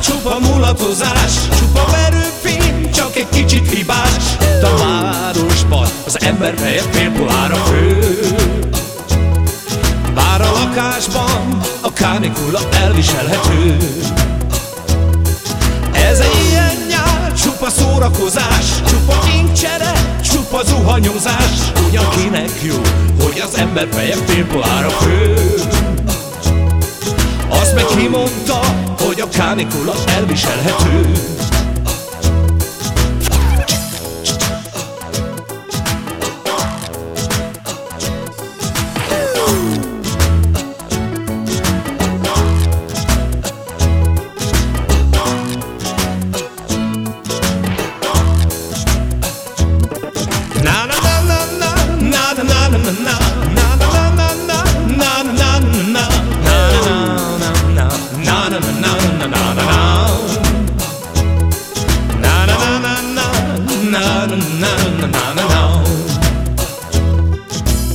csupa mulatozás Csupa verőfény, csak egy kicsit hibás. Itt a városban az ember feje félpolára fő. Bár a lakásban a kánikula elviselhető. Ez egy ilyen nyár, csupa szórakozás Csupa kincsere, csupa zuhanyozás. Ugyan kinek jó, hogy az ember feje félpolára fő meg ki mondta, hogy a kánikula elviselhető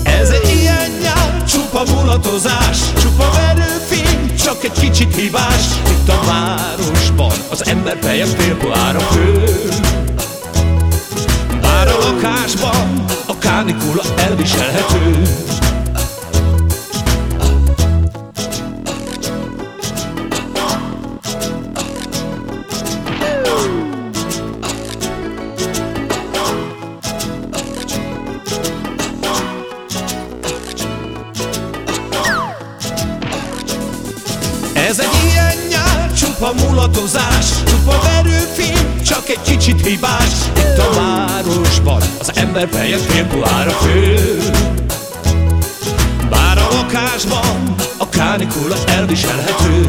Ez egy ilyen nyár, csupa mulatozás Csupa verőfény, csak egy kicsit hibás. Itt a városban az ember feje félpoára fő. Bár a lakásban a kánikula elviselhető Ez egy ilyen nyár, csupa mulatozás Csupa verőfény, csak egy kicsit hibás. Itt a városban az ember feje félpulára fő. Bár a lakásban a kánikula elviselhető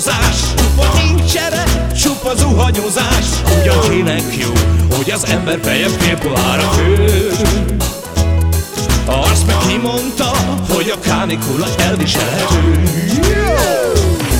szórakozás Csupa nincsere, csupa zuhanyozás. Ugyan kinek jó, hogy az ember feje félpolára fő Azt meg kimondta, hogy a kánikula elviselhető. yeah!